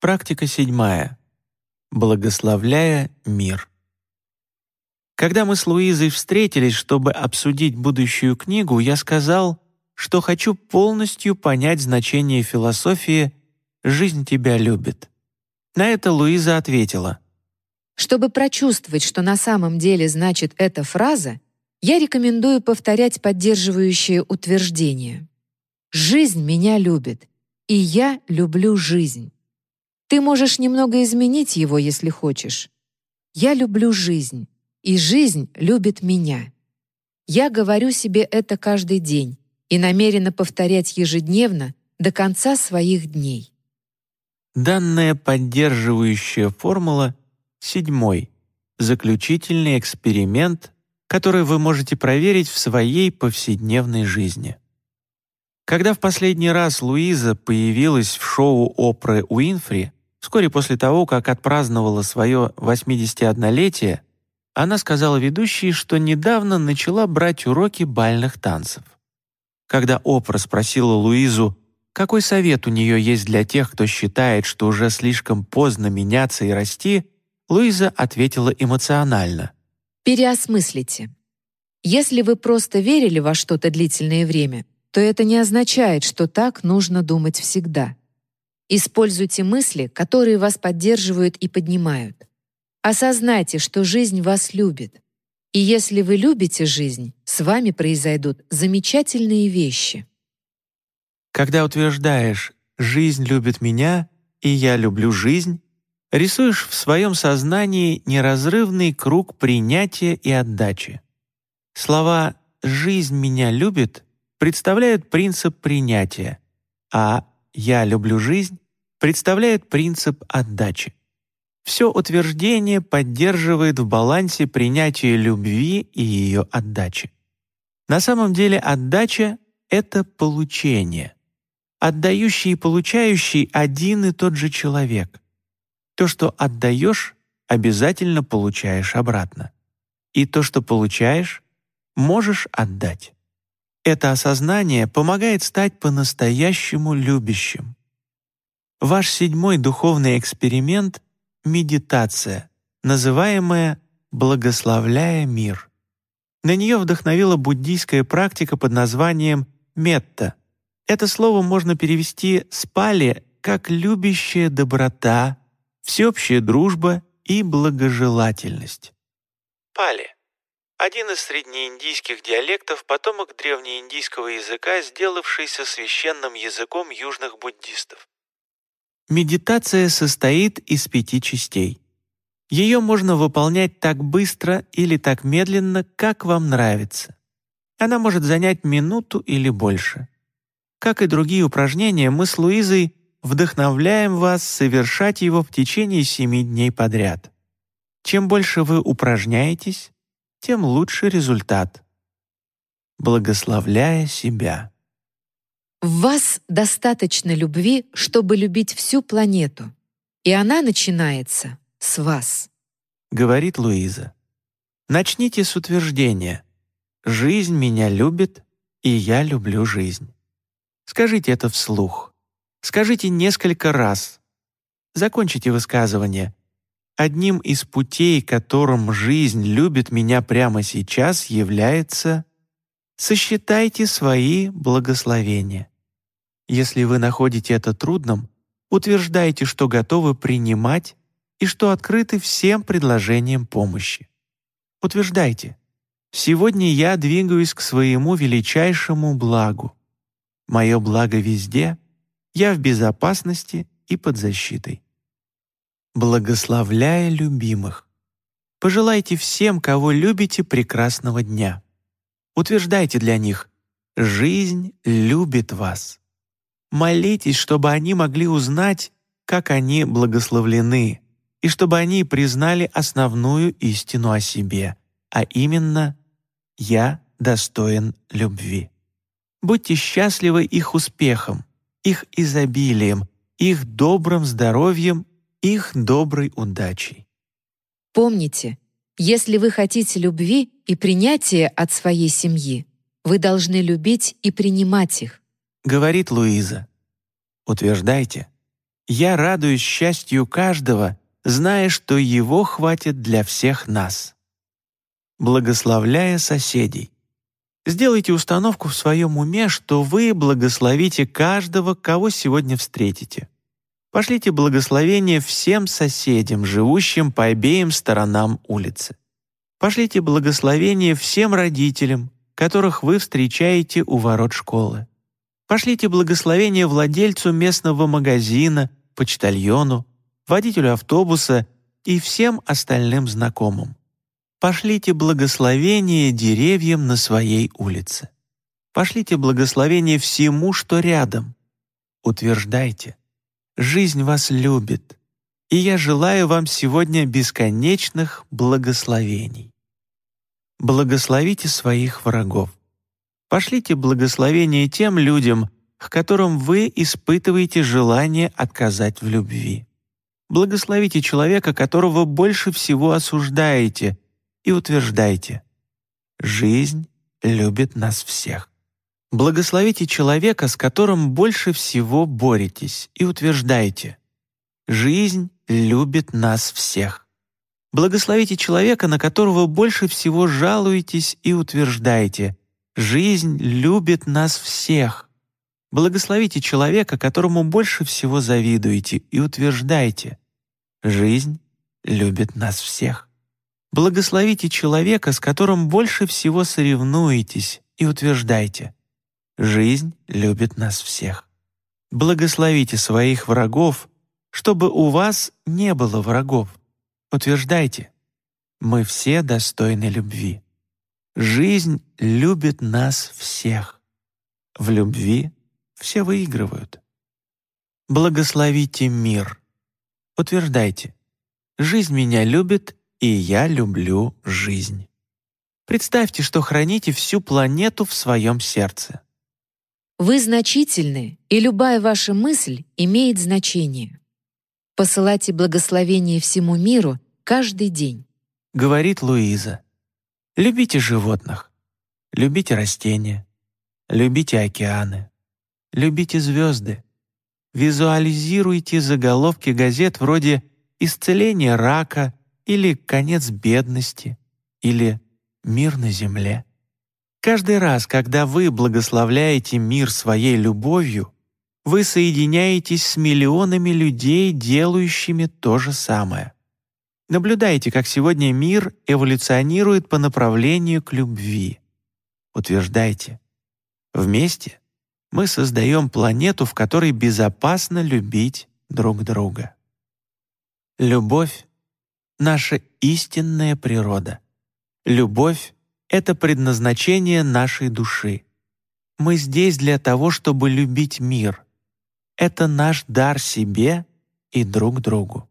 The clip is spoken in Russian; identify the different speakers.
Speaker 1: Практика седьмая. Благословляя мир. Когда мы с Луизой встретились, чтобы обсудить будущую книгу, я сказал, что хочу полностью понять значение философии «Жизнь тебя любит». На это Луиза ответила.
Speaker 2: Чтобы прочувствовать, что на самом деле значит эта фраза, я рекомендую повторять поддерживающее утверждение. «Жизнь меня любит, и я люблю жизнь». Ты можешь немного изменить его, если хочешь. Я люблю жизнь, и жизнь любит меня. Я говорю себе это каждый день и намерена повторять ежедневно до конца своих дней.
Speaker 1: Данная поддерживающая формула — седьмой, заключительный эксперимент, который вы можете проверить в своей повседневной жизни. Когда в последний раз Луиза появилась в шоу Опры Уинфри, Вскоре после того, как отпраздновала свое 81-летие, она сказала ведущей, что недавно начала брать уроки бальных танцев. Когда Опра спросила Луизу, какой совет у нее есть для тех, кто считает, что уже слишком поздно меняться и расти, Луиза ответила эмоционально.
Speaker 2: «Переосмыслите. Если вы просто верили во что-то длительное время, то это не означает, что так нужно думать всегда. Используйте мысли, которые вас поддерживают и поднимают. Осознайте, что жизнь вас любит. И если вы любите жизнь, с вами произойдут замечательные вещи.
Speaker 1: Когда утверждаешь «жизнь любит меня» и «я люблю жизнь», рисуешь в своем сознании неразрывный круг принятия и отдачи. Слова «жизнь меня любит» представляют принцип принятия, а «я люблю жизнь» представляет принцип отдачи. Все утверждение поддерживает в балансе принятие любви и ее отдачи. На самом деле отдача — это получение. Отдающий и получающий — один и тот же человек. То, что отдаешь, обязательно получаешь обратно. И то, что получаешь, можешь отдать. Это осознание помогает стать по-настоящему любящим. Ваш седьмой духовный эксперимент — медитация, называемая «благословляя мир». На нее вдохновила буддийская практика под названием «метта». Это слово можно перевести с пали как «любящая доброта», «всеобщая дружба» и «благожелательность». Пали один из среднеиндийских диалектов, потомок древнеиндийского языка, сделавшийся священным языком южных буддистов. Медитация состоит из пяти частей. Ее можно выполнять так быстро или так медленно, как вам нравится. Она может занять минуту или больше. Как и другие упражнения, мы с Луизой вдохновляем вас совершать его в течение семи дней подряд. Чем больше вы упражняетесь, тем лучше результат. Благословляя себя.
Speaker 2: В вас достаточно любви, чтобы любить всю планету. И она начинается с вас.
Speaker 1: Говорит Луиза. Начните с утверждения «Жизнь меня любит, и я люблю жизнь». Скажите это вслух. Скажите несколько раз. Закончите высказывание. Одним из путей, которым жизнь любит меня прямо сейчас, является «Сосчитайте свои благословения». Если вы находите это трудным, утверждайте, что готовы принимать и что открыты всем предложениям помощи. Утверждайте, «Сегодня я двигаюсь к своему величайшему благу. Мое благо везде, я в безопасности и под защитой». Благословляя любимых, пожелайте всем, кого любите, прекрасного дня. Утверждайте для них «Жизнь любит вас». Молитесь, чтобы они могли узнать, как они благословлены, и чтобы они признали основную истину о себе, а именно «Я достоин любви». Будьте счастливы их успехом, их изобилием, их добрым здоровьем, их доброй удачей.
Speaker 2: Помните, если вы хотите любви и принятия от своей семьи, вы должны любить и принимать их.
Speaker 1: Говорит Луиза. Утверждайте. Я радуюсь счастью каждого, зная, что его хватит для всех нас. Благословляя соседей. Сделайте установку в своем уме, что вы благословите каждого, кого сегодня встретите. Пошлите благословение всем соседям, живущим по обеим сторонам улицы. Пошлите благословение всем родителям, которых вы встречаете у ворот школы. Пошлите благословение владельцу местного магазина, почтальону, водителю автобуса и всем остальным знакомым. Пошлите благословение деревьям на своей улице. Пошлите благословение всему, что рядом. Утверждайте. Жизнь вас любит, и я желаю вам сегодня бесконечных благословений. Благословите своих врагов. Пошлите благословение тем людям, к которым вы испытываете желание отказать в любви. Благословите человека, которого больше всего осуждаете, и утверждайте «Жизнь любит нас всех». Благословите человека, с которым больше всего боретесь, и утверждайте «Жизнь любит нас всех». Благословите человека, на которого больше всего жалуетесь, и утверждаете «Жизнь любит нас всех». Благословите человека, которому больше всего завидуете, и утверждайте «Жизнь любит нас всех». Благословите человека, с которым больше всего соревнуетесь, и утверждайте «Жизнь любит нас всех». Благословите своих врагов, чтобы у вас не было врагов. Утверждайте «Мы все достойны любви». Жизнь любит нас всех. В любви все выигрывают. Благословите мир. Утверждайте. Жизнь меня любит, и я люблю жизнь. Представьте, что храните всю планету в своем сердце.
Speaker 2: Вы значительны, и любая ваша мысль имеет значение. Посылайте благословение всему миру каждый день.
Speaker 1: Говорит Луиза. Любите животных, любите растения, любите океаны, любите звезды. Визуализируйте заголовки газет вроде «Исцеление рака» или «Конец бедности» или «Мир на земле». Каждый раз, когда вы благословляете мир своей любовью, вы соединяетесь с миллионами людей, делающими то же самое. Наблюдайте, как сегодня мир эволюционирует по направлению к любви. Утверждайте. Вместе мы создаем планету, в которой безопасно любить друг друга. Любовь — наша истинная природа. Любовь — это предназначение нашей души. Мы здесь для того, чтобы любить мир. Это наш дар себе и друг другу.